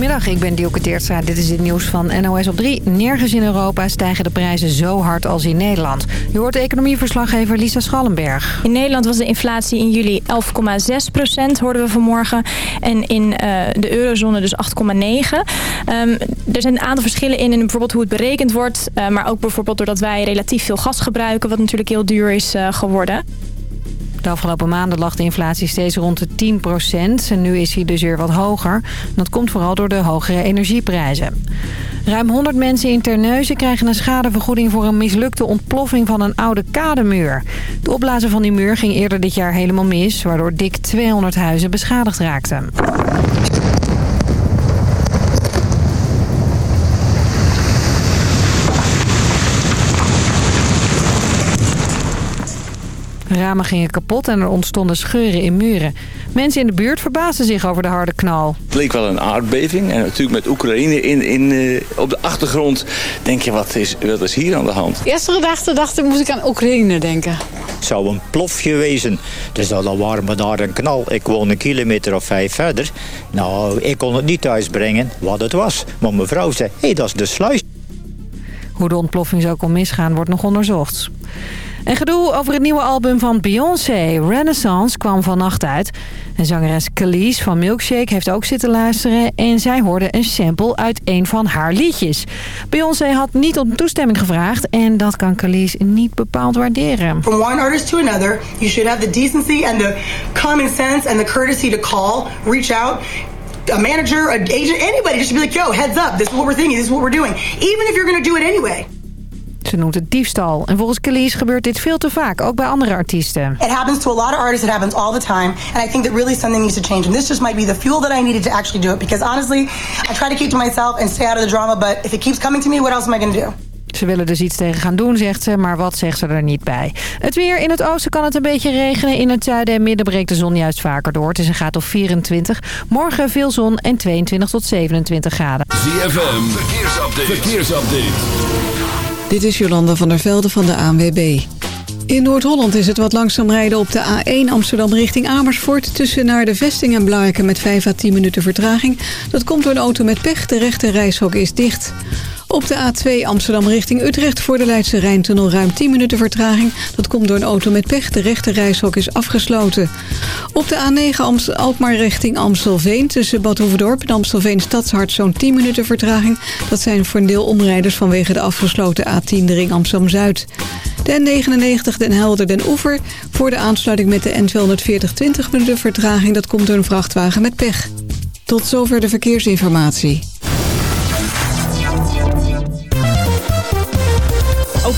Goedemiddag, ik ben Dielke Teertstra. Dit is het nieuws van NOS op 3. Nergens in Europa stijgen de prijzen zo hard als in Nederland. Je hoort economieverslaggever Lisa Schallenberg. In Nederland was de inflatie in juli 11,6 procent, hoorden we vanmorgen. En in uh, de eurozone dus 8,9. Um, er zijn een aantal verschillen in, in bijvoorbeeld hoe het berekend wordt. Uh, maar ook bijvoorbeeld doordat wij relatief veel gas gebruiken... wat natuurlijk heel duur is uh, geworden. De afgelopen maanden lag de inflatie steeds rond de 10% En nu is hij dus weer wat hoger. Dat komt vooral door de hogere energieprijzen. Ruim 100 mensen in Terneuzen krijgen een schadevergoeding... voor een mislukte ontploffing van een oude kademuur. De opblazen van die muur ging eerder dit jaar helemaal mis... waardoor dik 200 huizen beschadigd raakten. Ramen gingen kapot en er ontstonden scheuren in muren. Mensen in de buurt verbaasden zich over de harde knal. Het leek wel een aardbeving. En natuurlijk met Oekraïne in, in, uh, op de achtergrond denk je, wat is, wat is hier aan de hand? De eerste gedachte dacht ik, moest ik aan Oekraïne denken. Het zou een plofje wezen. Dus dan waren we daar een knal. Ik woon een kilometer of vijf verder. Nou, ik kon het niet thuisbrengen wat het was. Maar mevrouw zei, hé, hey, dat is de sluis. Hoe de ontploffing zo kon misgaan, wordt nog onderzocht. En gedoe over het nieuwe album van Beyoncé, Renaissance, kwam vannacht uit. En zangeres Khalees van Milkshake heeft ook zitten luisteren... en zij hoorde een sample uit een van haar liedjes. Beyoncé had niet om toestemming gevraagd... en dat kan Khalees niet bepaald waarderen. From one artist to another, you should have the decency and the common sense... and the courtesy to call, reach out a manager, an agent, anybody just to be like, yo, heads up, this is what we're thinking, this is what we're doing. Even if you're to do it anyway. Ze noemt het diefstal. En volgens Khalees gebeurt dit veel te vaak, ook bij andere artiesten. It happens to a lot of artists, it happens all the time. And I think that really something needs to change. And this just might be the fuel that I needed to actually do it. Because honestly, I try to keep to myself and stay out of the drama. But if it keeps coming to me, what else am I going to do? Ze willen dus iets tegen gaan doen, zegt ze, maar wat zegt ze er niet bij. Het weer in het oosten kan het een beetje regenen. In het zuiden en midden breekt de zon juist vaker door. Het is een graad of 24. Morgen veel zon en 22 tot 27 graden. ZFM, verkeersupdate. verkeersupdate. Dit is Jolanda van der Velde van de ANWB. In Noord-Holland is het wat langzaam rijden op de A1 Amsterdam richting Amersfoort... tussen naar de vesting en Blariken met 5 à 10 minuten vertraging. Dat komt door een auto met pech. De rechte reishok is dicht. Op de A2 Amsterdam richting Utrecht voor de Leidse Rijntunnel ruim 10 minuten vertraging. Dat komt door een auto met pech. De rechte reishok is afgesloten. Op de A9 Alkmaar richting Amstelveen tussen Bad Hoeverdorp en Amstelveen Stadshart zo'n 10 minuten vertraging. Dat zijn voor een deel omrijders vanwege de afgesloten A10 de ring Amsterdam-Zuid. De N99 Den Helder Den Oever voor de aansluiting met de N240 20 minuten vertraging. Dat komt door een vrachtwagen met pech. Tot zover de verkeersinformatie.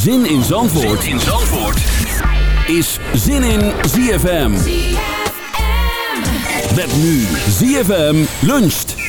Zin in Zandvoort, zin in Zandvoort. is Zin in ZFM. ZFM. Met nu ZFM luncht.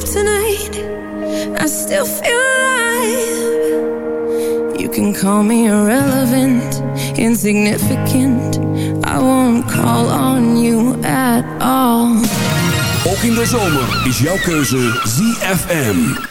tonight. I still feel alive. You can call me irrelevant Insignificant. I won't call on you at all. Ook in de zomer is jouw keuze ZFM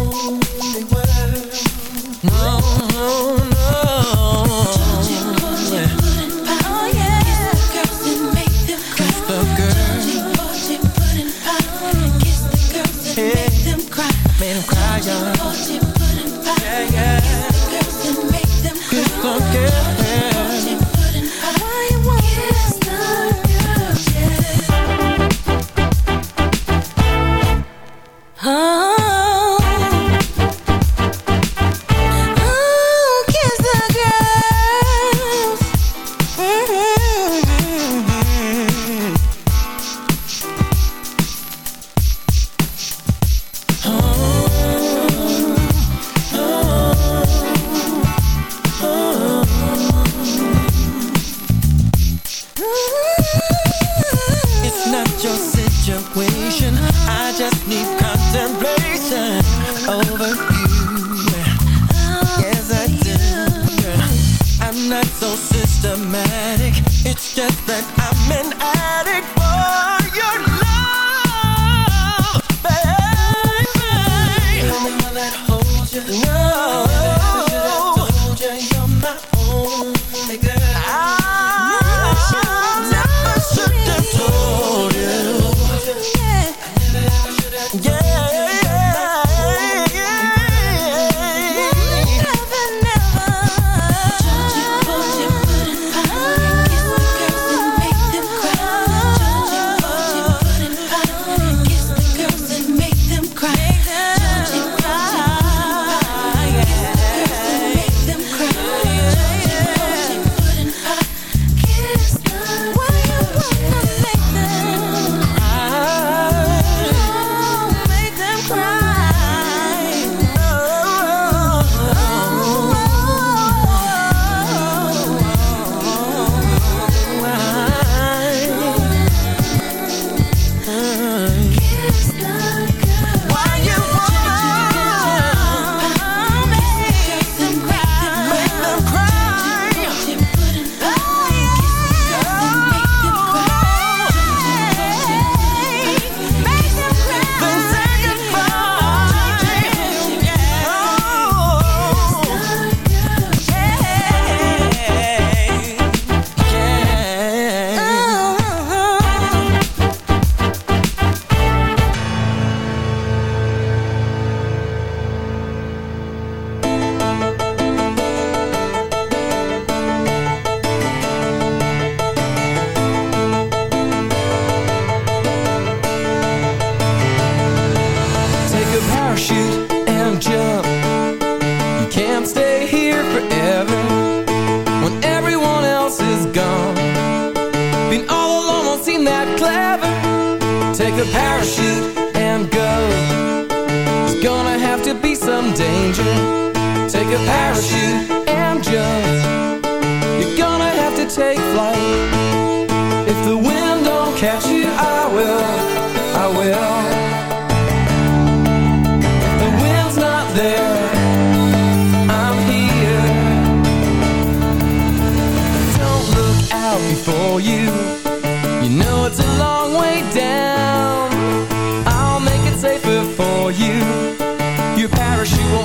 They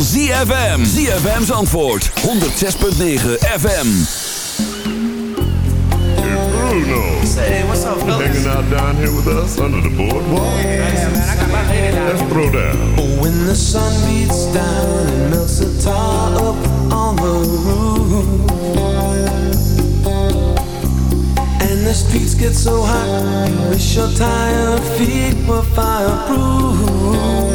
ZFM. ZFM's antwoord. 106.9 FM. Hey Bruno. Say, what's up, fellas? Hanging out down here with us under the boardwalk. Yeah, man, I got my head down. Let's throw down. Oh, when the sun beats down and melts the tar up on the roof. And the streets get so hot, you wish your tired feet were fireproof.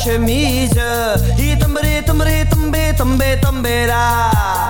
chemise. E tambere, tambere, tambê, tambê, tambera.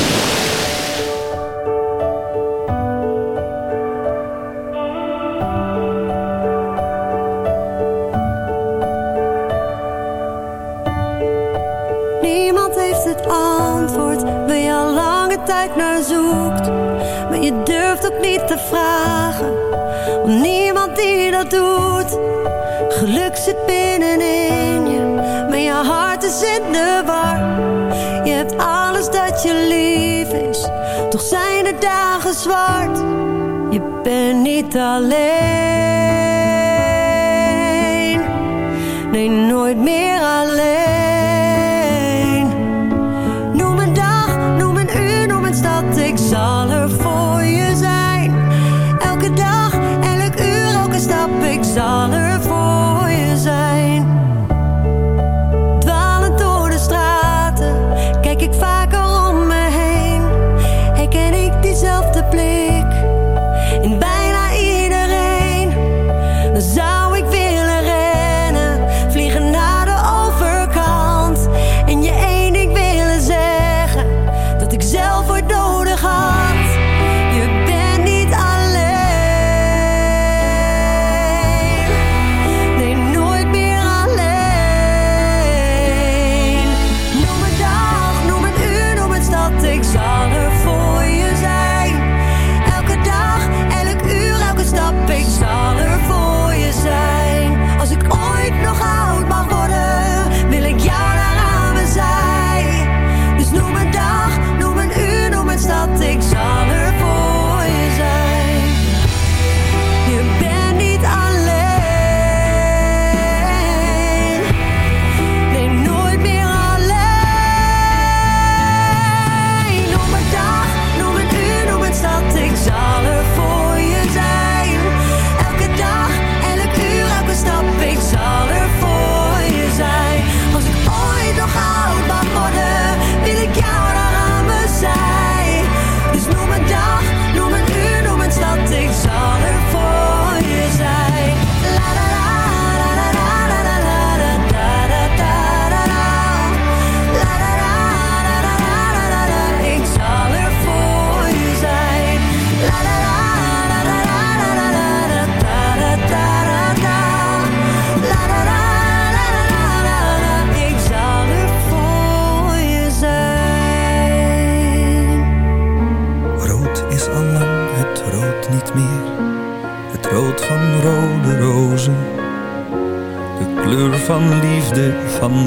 zwart. Je bent niet alleen. Nee, nooit meer alleen.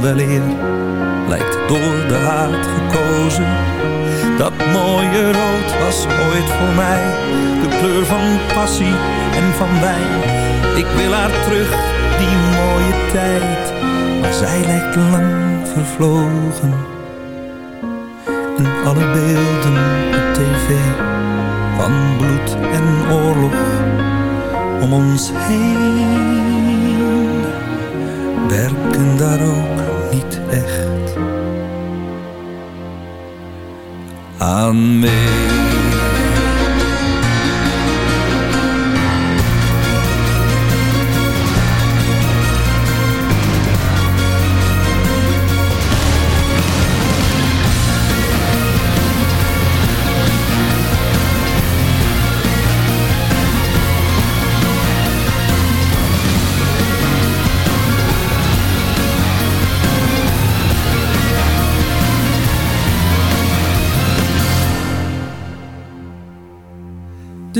Weleer, lijkt door de haat gekozen. Dat mooie rood was ooit voor mij de kleur van passie en van wijn. Ik wil haar terug, die mooie tijd, maar zij lijkt lang vervlogen. En alle beelden op tv van bloed en oorlog om ons heen werken daar ook echt aan mee.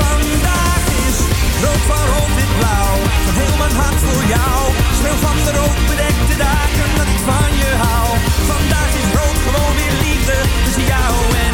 Vandaag is rood van rood wit blauw, van heel mijn hart voor jou. Speel van de rood bedekte dagen dat ik van je hou. Vandaag is rood gewoon weer liefde tussen jou en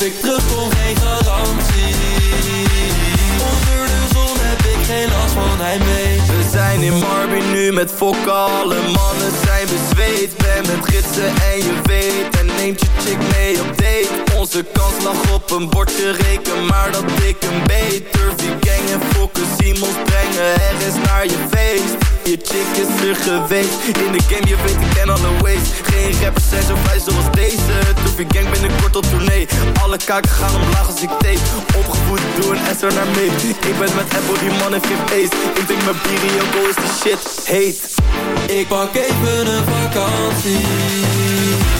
Of ik terugkom, geen garantie. Onder de zon heb ik geen last van hij mee. We zijn in Marby nu met fokken, mannen zijn bezweet Ben met gidsen en je weet En neemt je chick mee op date Onze kans lag op een bordje reken Maar dat ik een beter gang en fokken Simons brengen. Er is naar je feest. Je chick is er geweest. In de game je weet ik ken alle ways Geen rappers zijn zo vrij zoals deze. Toefie gang binnenkort op tournee. Alle kaken gaan omlaag als ik tape. Opgevoed door een S er naar mee. Ik ben met Apple die man heeft geen ace Ik drink mijn bier en go is die shit. Heet. Ik pak even een vakantie.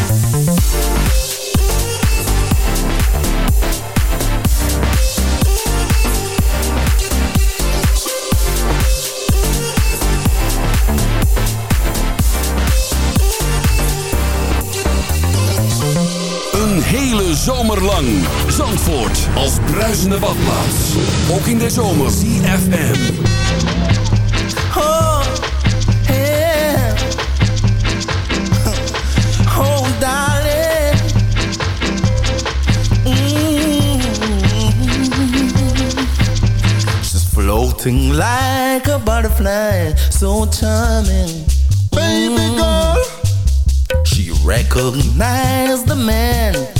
Hele zomer lang. Zandvoort als bruisende badplaats. Ook in de zomer. CFM. Oh, yeah. Oh, darling. Mm. She's floating like a butterfly, so charming. Baby girl. She recognized the man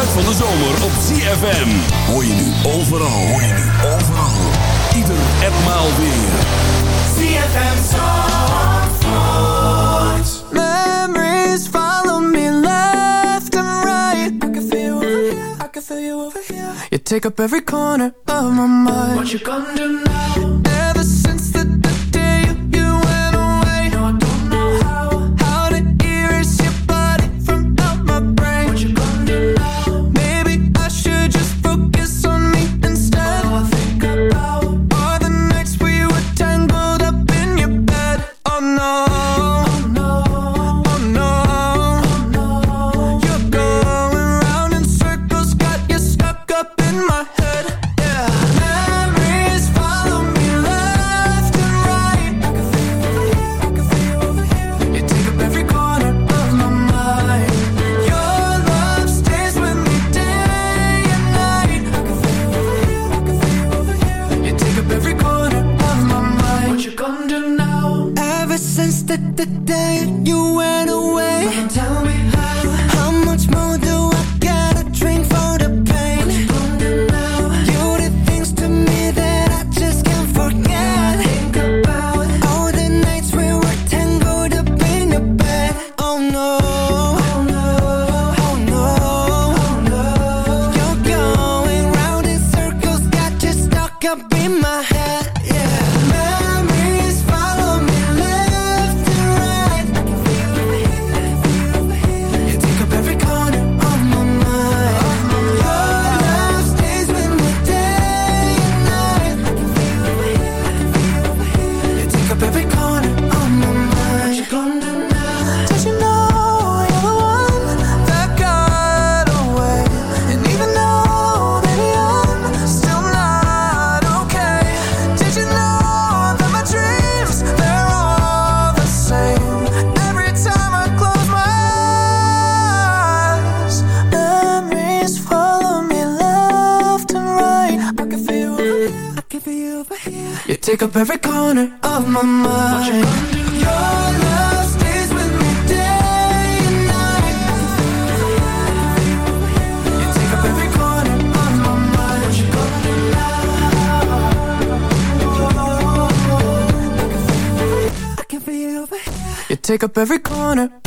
geluid van de zomer op ZFM. Hoor je nu overal, hoor je nu overal. Ieder en maal weer. ZFM Zandvoort. Memories follow me left and right. I can feel you over here, I can feel you over here. You take up every corner of my mind. What you gonna do now? take up every corner of my mind. Your love stays with me day and night. You take up every corner of my mind. You take up every corner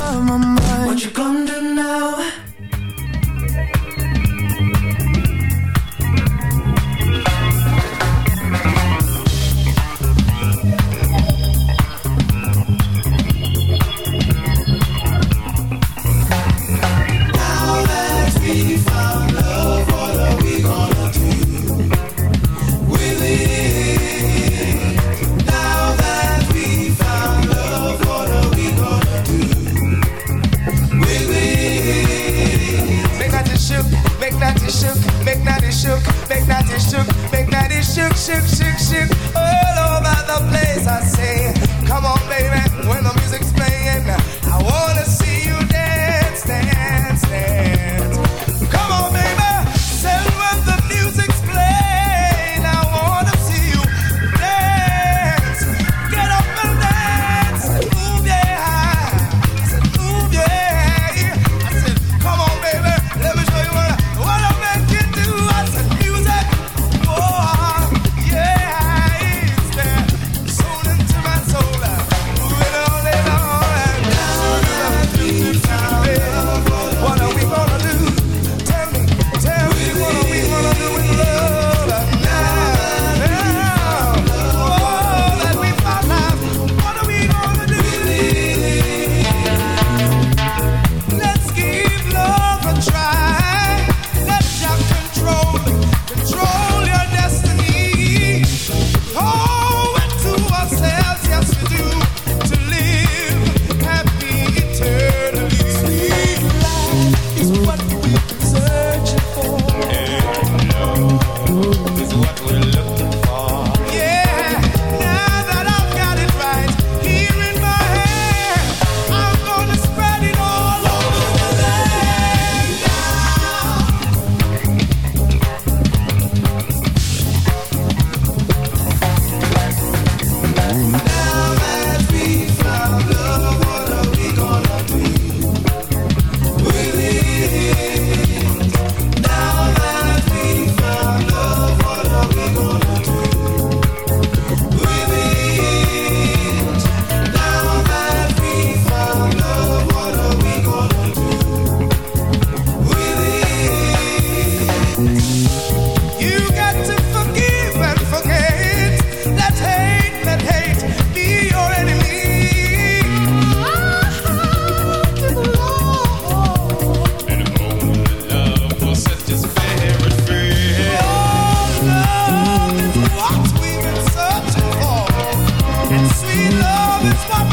stop.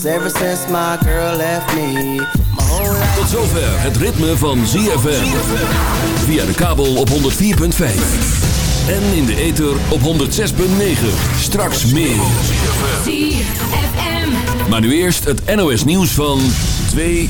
Cause ever since my girl left me, my whole life. Tot zover het ritme van ZFM. Via de kabel op 104.5. En in de ether op 106.9. Straks meer. Maar nu eerst het NOS nieuws van 2